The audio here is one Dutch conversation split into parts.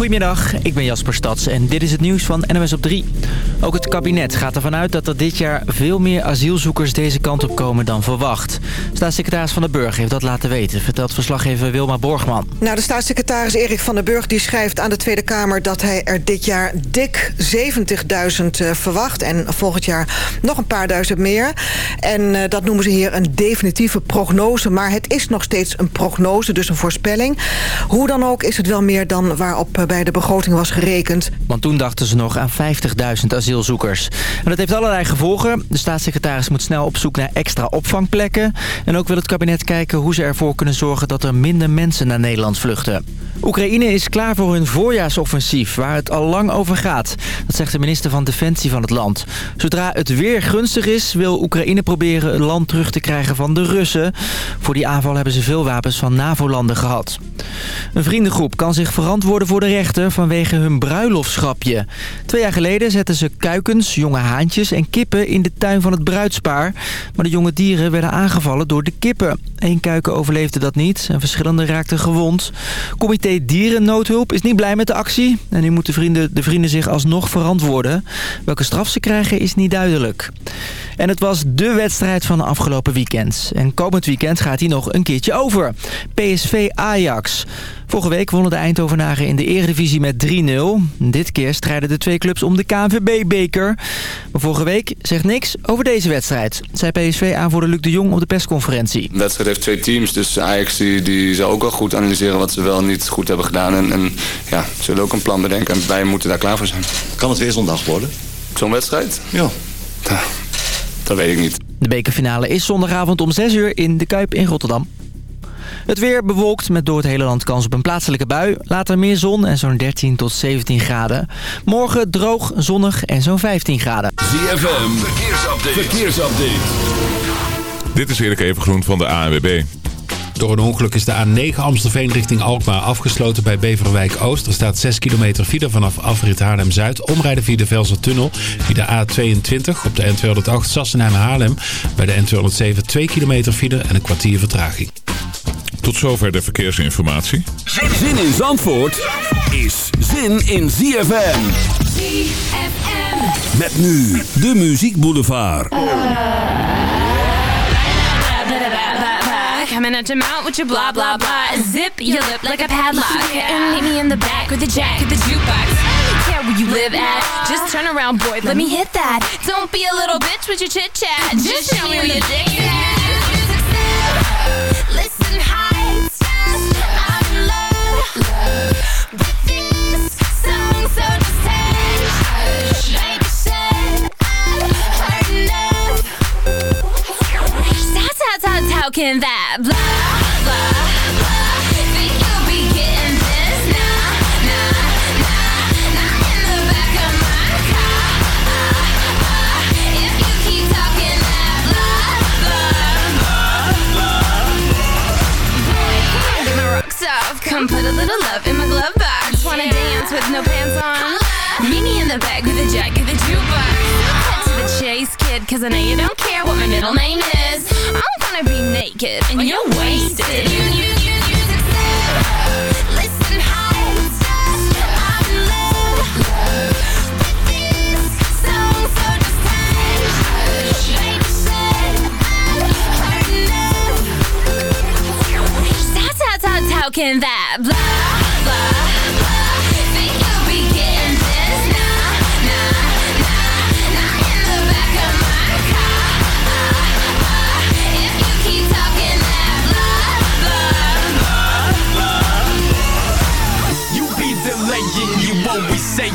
Goedemiddag, ik ben Jasper Stads en dit is het nieuws van NMS op 3. Ook het kabinet gaat ervan uit dat er dit jaar veel meer asielzoekers deze kant op komen dan verwacht. Staatssecretaris Van den Burg heeft dat laten weten, vertelt verslaggever Wilma Borgman. Nou, de staatssecretaris Erik Van den Burg die schrijft aan de Tweede Kamer... dat hij er dit jaar dik 70.000 uh, verwacht en volgend jaar nog een paar duizend meer. En uh, dat noemen ze hier een definitieve prognose, maar het is nog steeds een prognose, dus een voorspelling. Hoe dan ook is het wel meer dan waarop uh, bij de begroting was gerekend. Want toen dachten ze nog aan 50.000 asielzoekers. En dat heeft allerlei gevolgen. De staatssecretaris moet snel op zoek naar extra opvangplekken. En ook wil het kabinet kijken hoe ze ervoor kunnen zorgen dat er minder mensen naar Nederland vluchten. Oekraïne is klaar voor hun voorjaarsoffensief, waar het al lang over gaat. Dat zegt de minister van Defensie van het land. Zodra het weer gunstig is, wil Oekraïne proberen het land terug te krijgen van de Russen. Voor die aanval hebben ze veel wapens van NAVO-landen gehad. Een vriendengroep kan zich verantwoorden voor de rechter vanwege hun bruiloftschapje. Twee jaar geleden zetten ze kuikens, jonge haantjes en kippen in de tuin van het bruidspaar. Maar de jonge dieren werden aangevallen door de kippen. Eén kuiken overleefde dat niet en verschillende raakten gewond. Comité Dierennoodhulp is niet blij met de actie. En nu moeten vrienden, de vrienden zich alsnog verantwoorden. Welke straf ze krijgen is niet duidelijk. En het was de wedstrijd van de afgelopen weekend. En komend weekend gaat hij nog een keertje over. PSV Ajax. Vorige week wonnen de Eindhovenaren in de eredivisie met 3-0. Dit keer strijden de twee clubs om de KNVB-beker. Maar vorige week zegt niks over deze wedstrijd. Zei PSV-aanvoerder Luc de Jong op de persconferentie. De wedstrijd heeft twee teams, dus Ajax die, die zal ook wel goed analyseren wat ze wel en niet goed hebben gedaan. En, en ja, zullen ook een plan bedenken en wij moeten daar klaar voor zijn. Kan het weer zondag worden? Zo'n wedstrijd? Ja. Dat weet ik niet. De bekerfinale is zondagavond om 6 uur in de Kuip in Rotterdam. Het weer bewolkt met door het hele land kans op een plaatselijke bui. Later meer zon en zo'n 13 tot 17 graden. Morgen droog, zonnig en zo'n 15 graden. ZFM, verkeersupdate. verkeersupdate. Dit is Erik Evengroen van de ANWB. Door een ongeluk is de A9 Amstelveen richting Alkmaar afgesloten bij Beverwijk Oost. Er staat 6 kilometer file vanaf afrit Haarlem-Zuid. Omrijden via de Velsertunnel via de A22 op de N208 Sassenheim-Haarlem. Bij de N207 2 kilometer file en een kwartier vertraging. Tot zover de verkeersinformatie. Zin in Zandvoort is zin in ZFM. ZFM. Met nu de Muziek Boulevard. Coming at your mouth with your blah blah blah. Zip your lip like a padlock. And meet me in the back with the jack of the jukebox. I don't care where you live at. Just turn around, boy. Let me hit that. Don't be a little bitch with your chit chat. Just show me where your dick is can that blah, blah, blah Think you'll be getting this Nah, nah, nah in the back of my car If you keep talking that blah, blah, blah get my rocks off Come put a little love in my glove Wanna dance with no pants on Meet me in the back with a jack of the jukebox Cut to the chase, kid Cause I know you don't care what my middle name is I'm gonna be naked and you're wasted You, you, you, you I'm in love with this song So said I've can that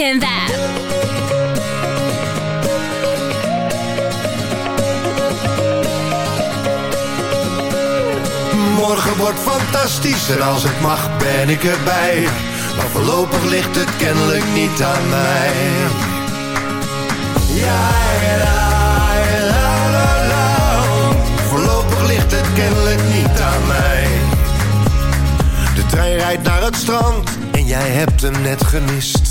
talking that. Morgen wordt fantastisch en als het mag ben ik erbij. Maar voorlopig ligt het kennelijk niet aan mij. Ja, la, la, la, la. Voorlopig ligt het kennelijk niet aan mij. De trein rijdt naar het strand en jij hebt hem net gemist.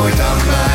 nooit aan mij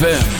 ZFM.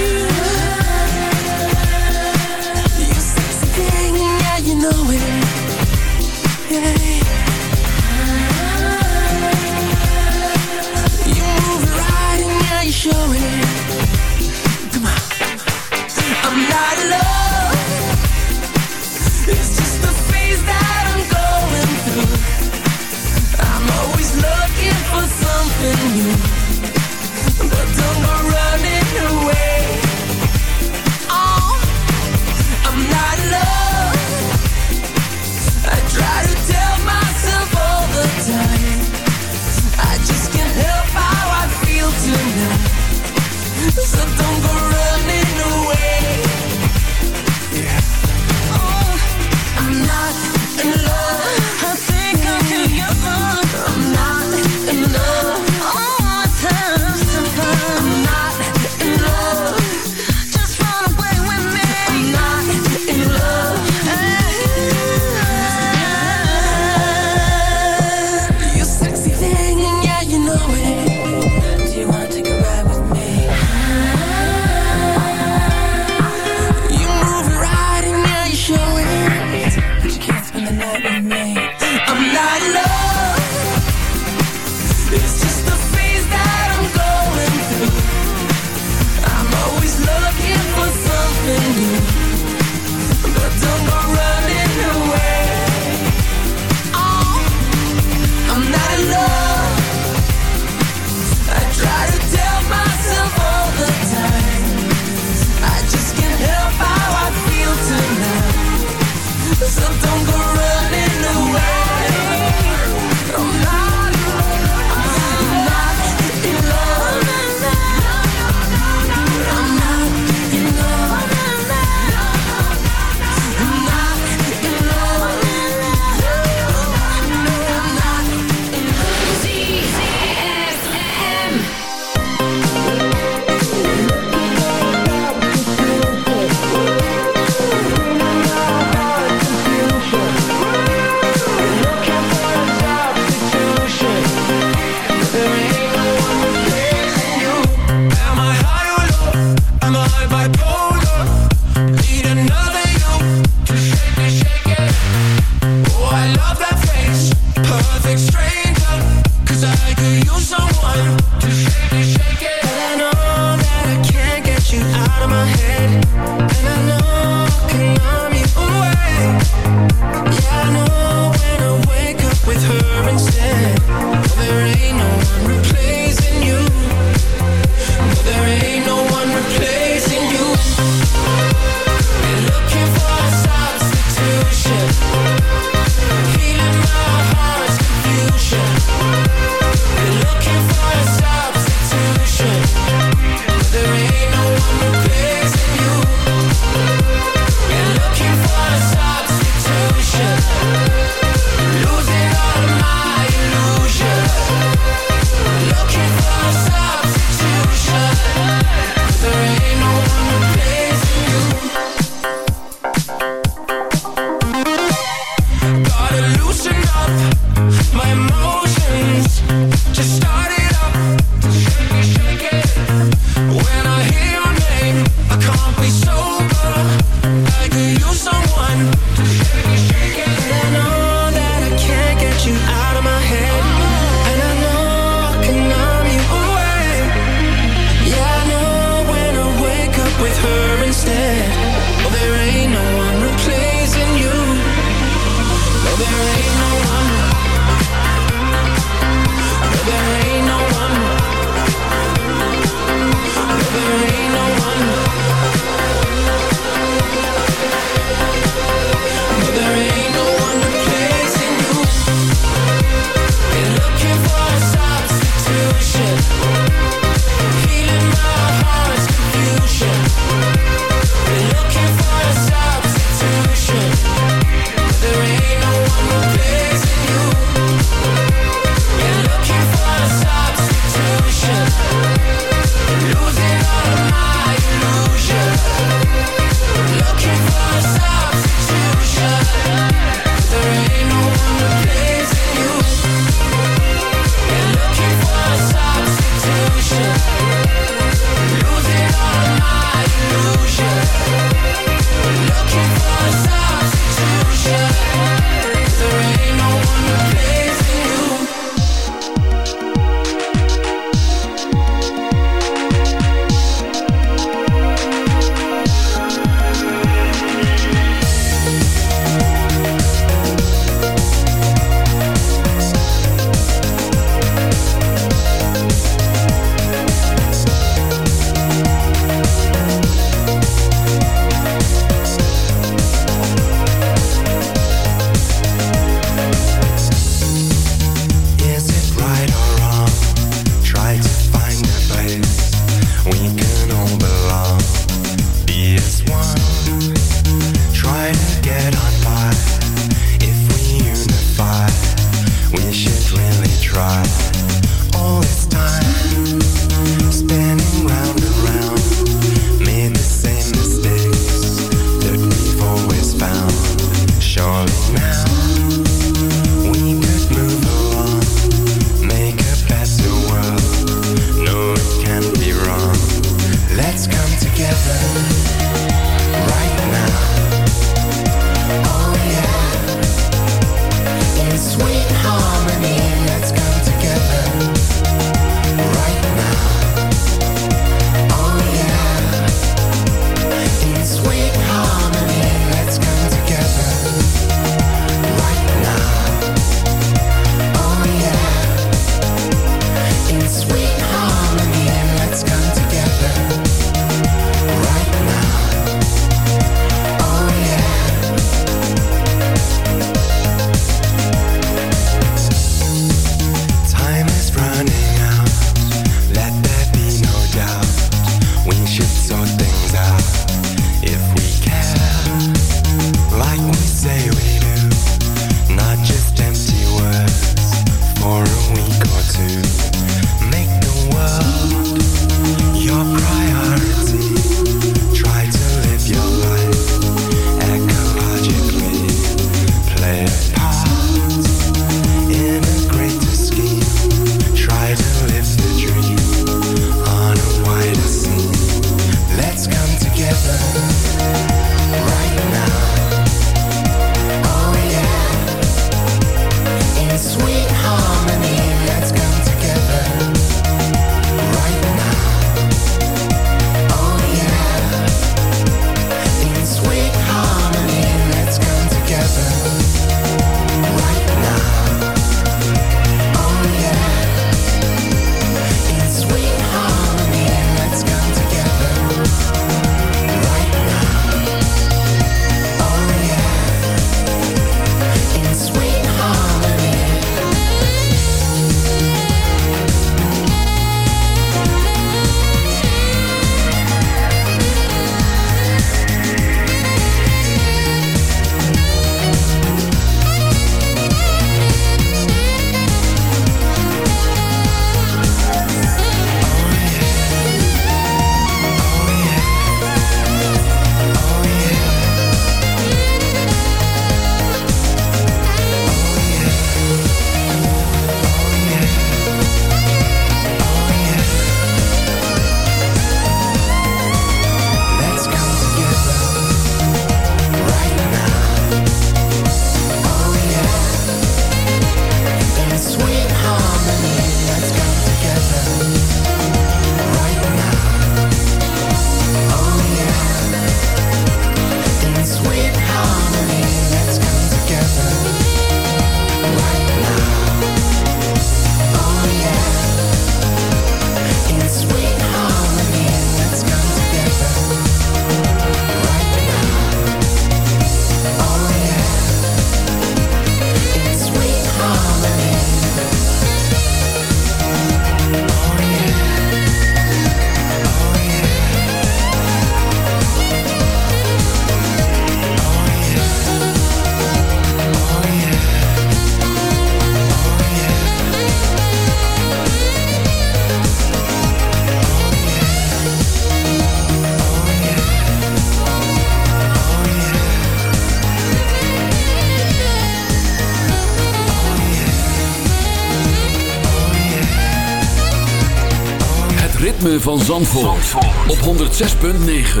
van Zandvoort, op 106.9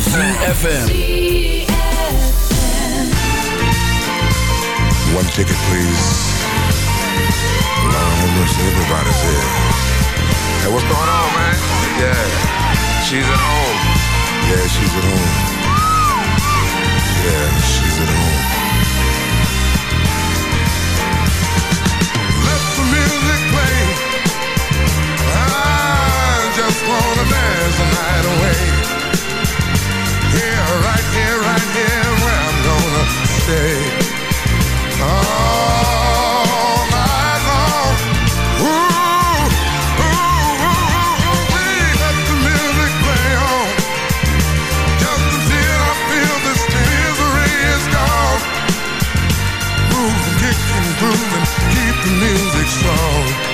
ZFM. One ticket please. Lord have mercy, everybody's here Hey, what's going on, man? Yeah, she's at home. Yeah, she's at home. Yeah, she's at home. night away. Yeah, right here, right here, where I'm gonna stay. All night long. Ooh, ooh, ooh, ooh, we let the music play on. Just until I feel this misery is gone. Move, kick and and keep the music strong.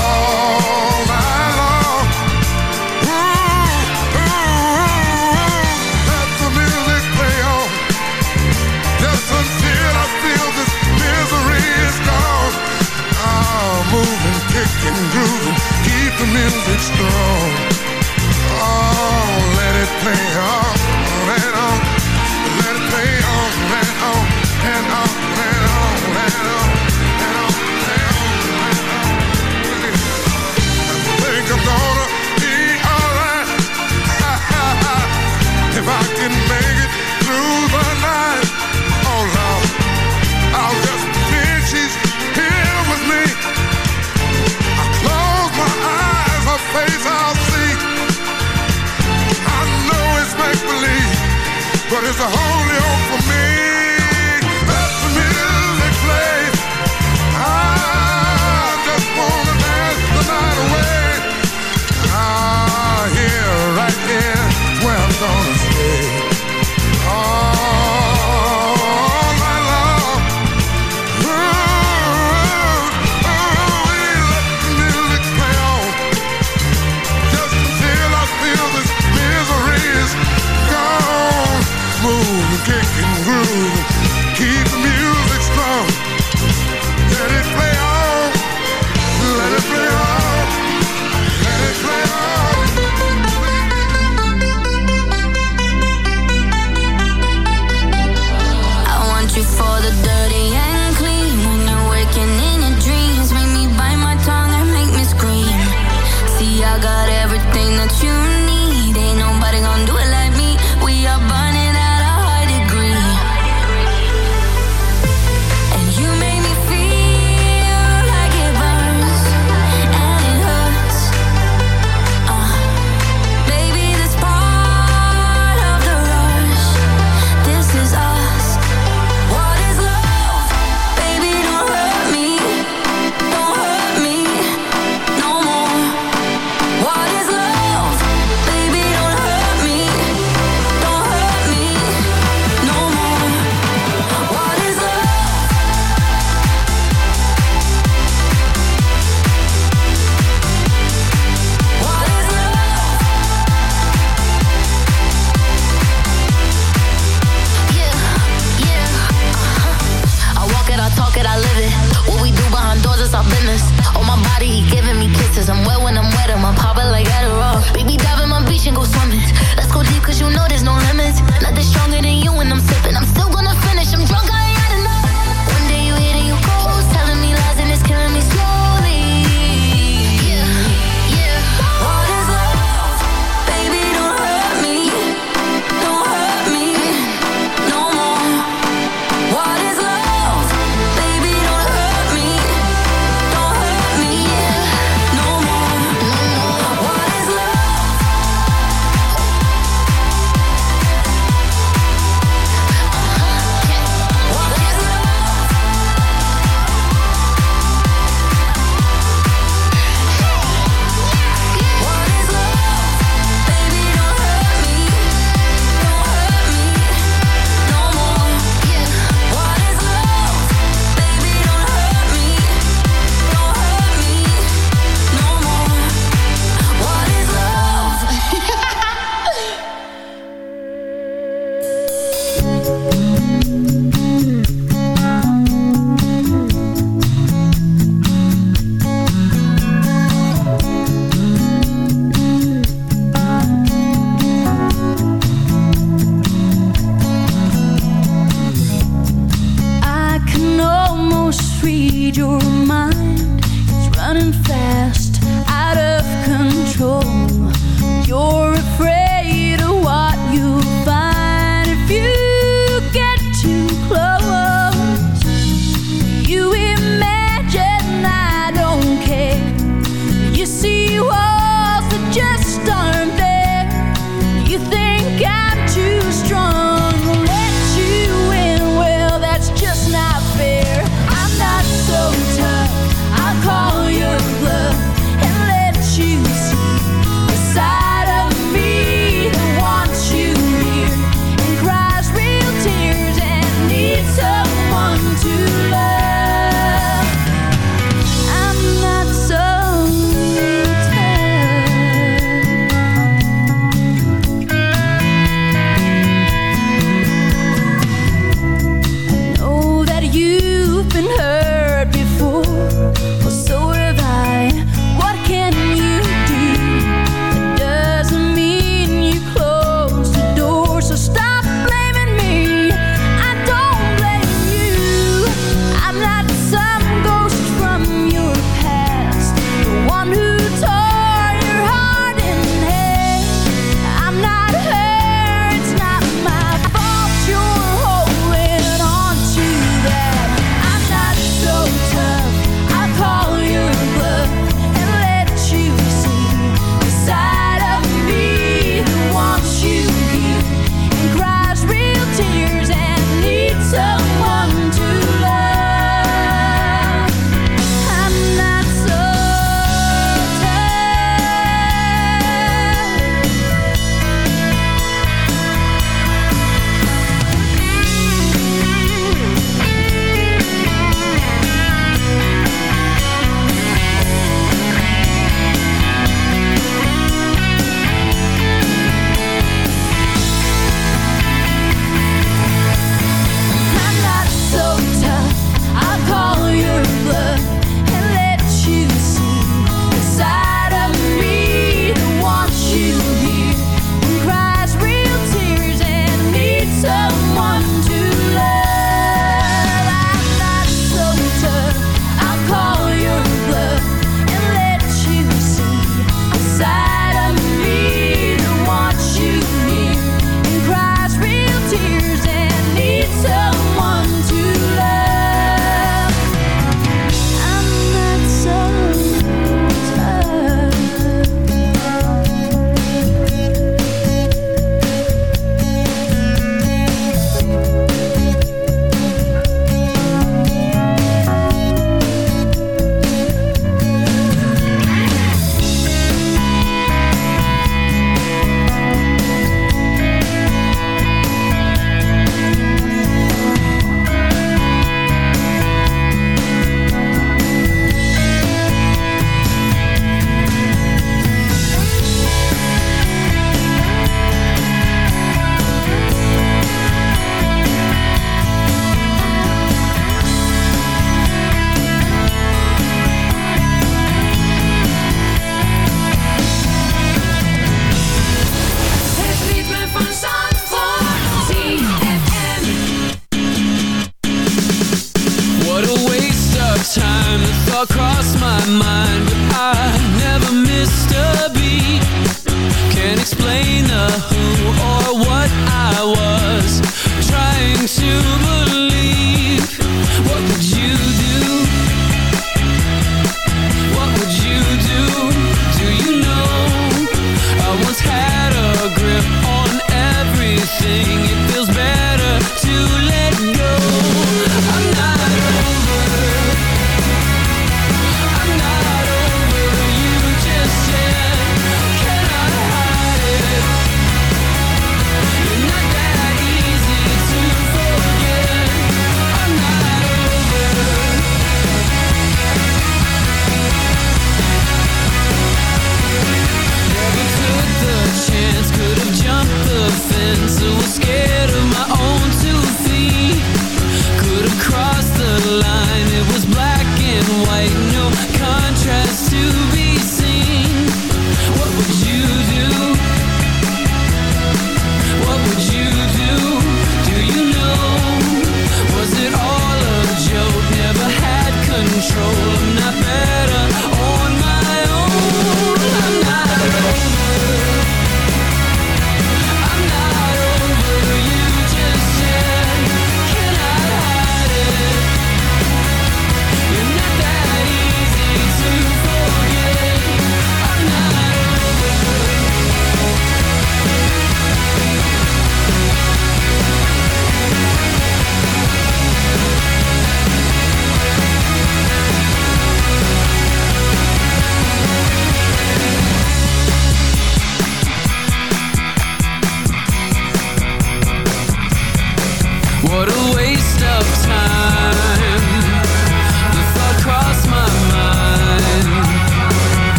rocking, grooving, keep the music strong. Oh, let it play on and on, let it play on and on and on and on and on. is a holy hope for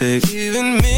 romantic Even me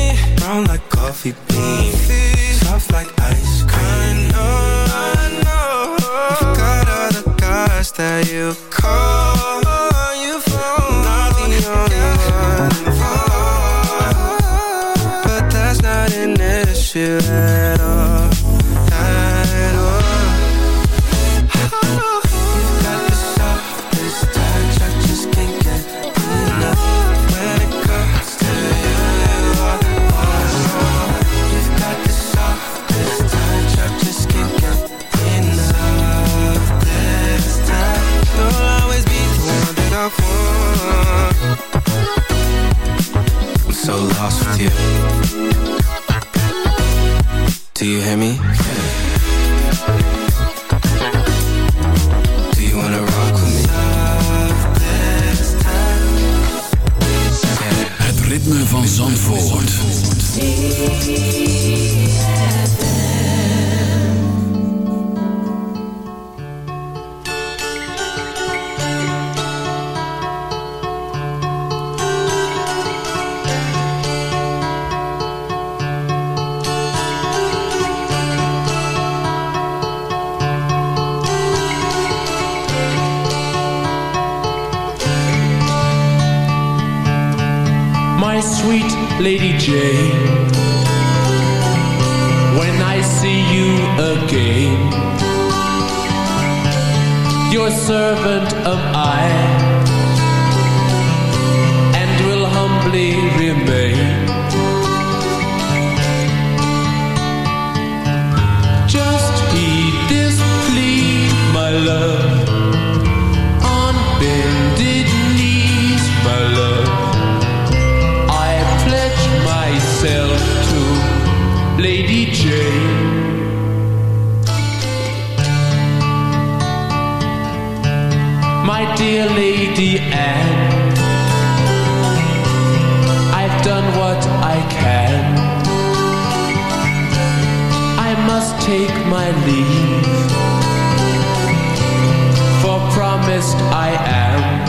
the end. I've done what I can. I must take my leave. For promised I am.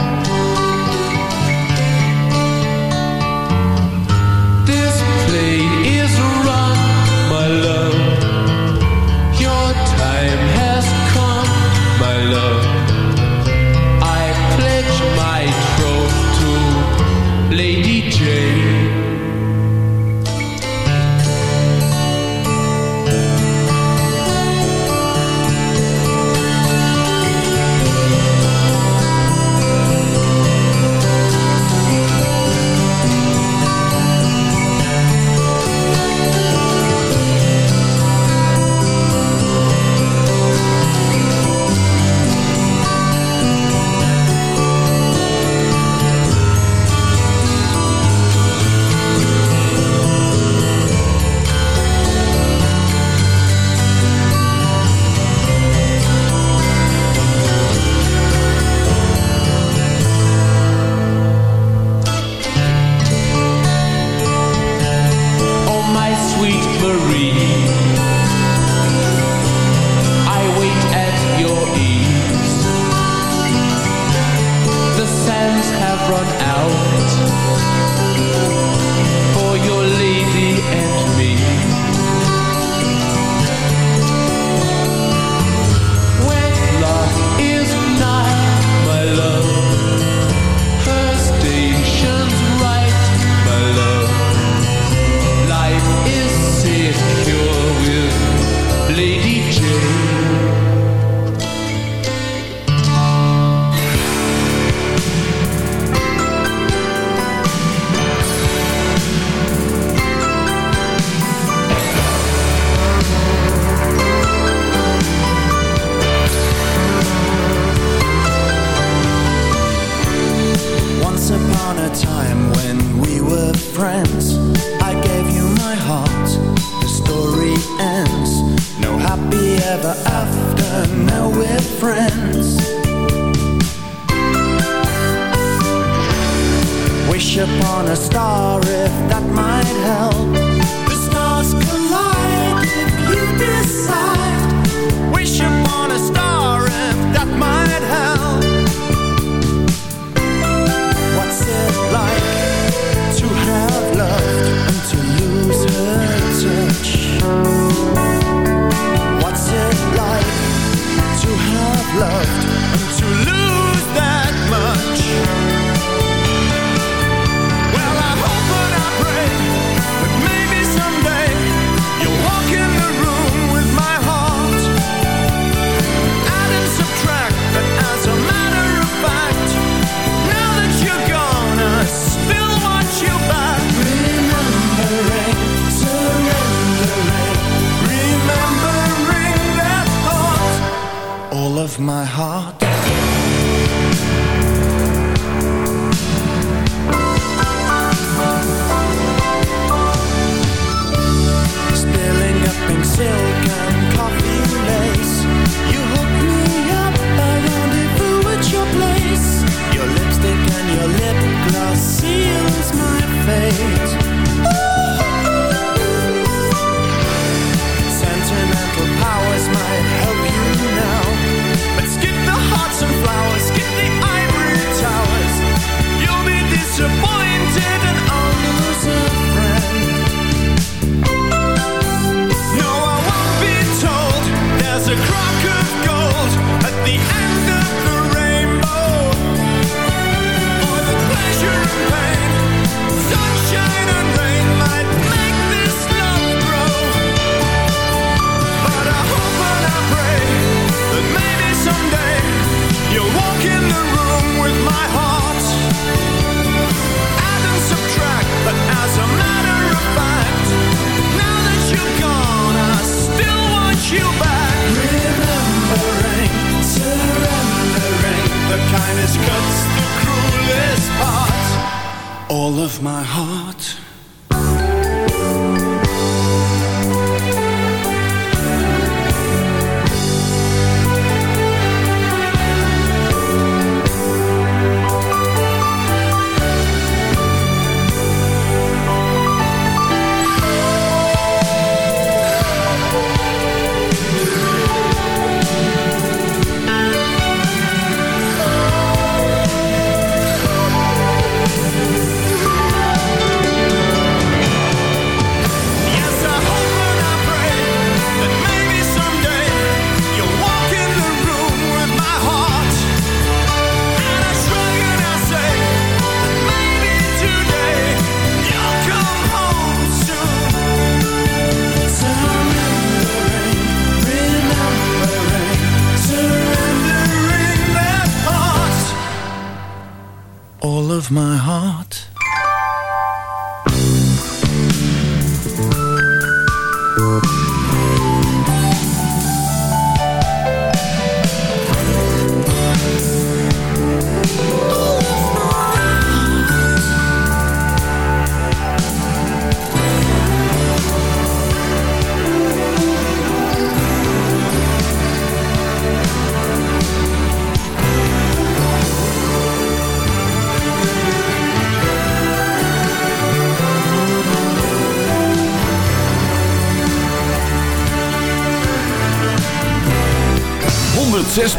heart.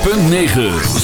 .9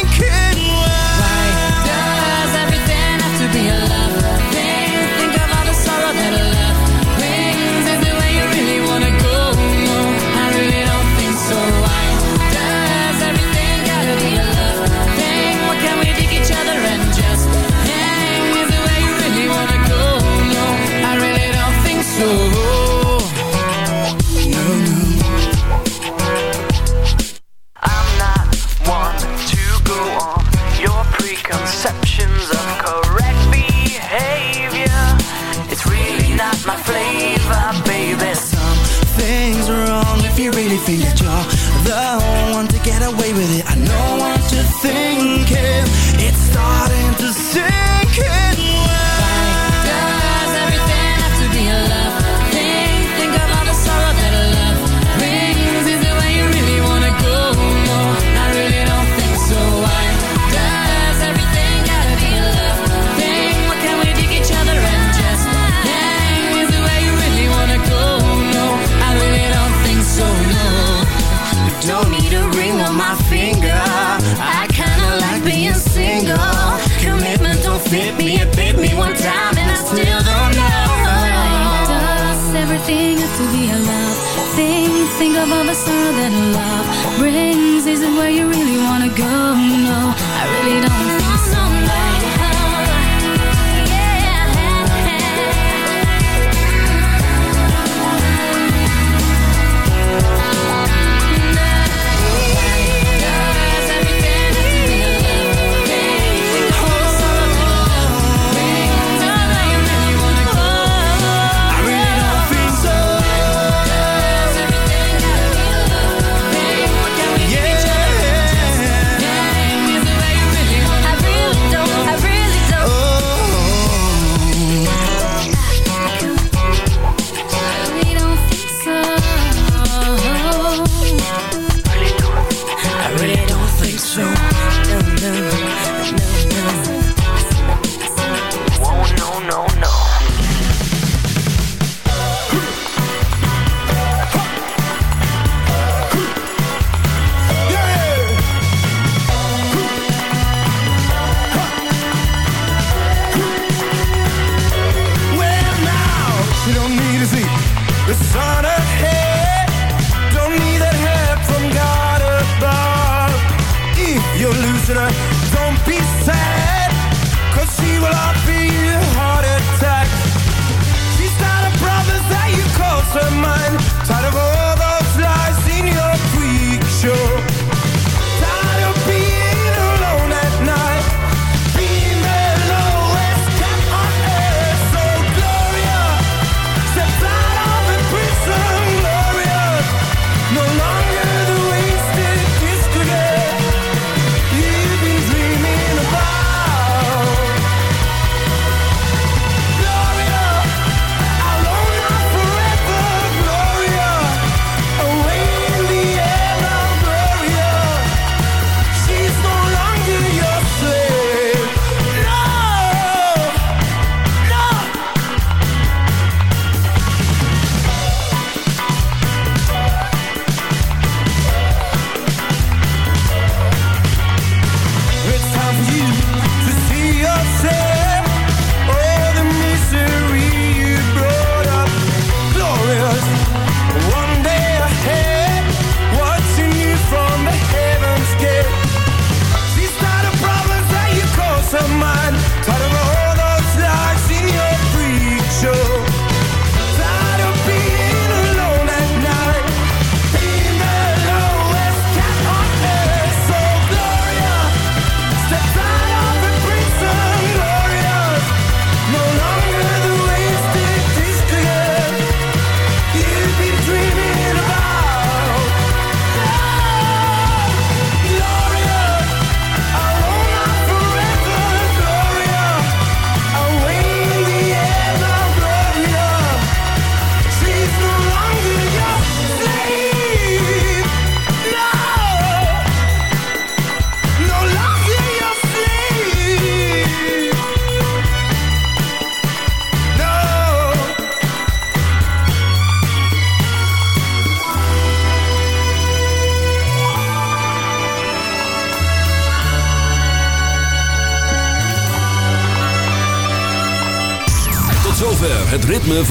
with it. I know to be alive Think, think of all the sorrow that love brings Is it where you really wanna go? No, I really don't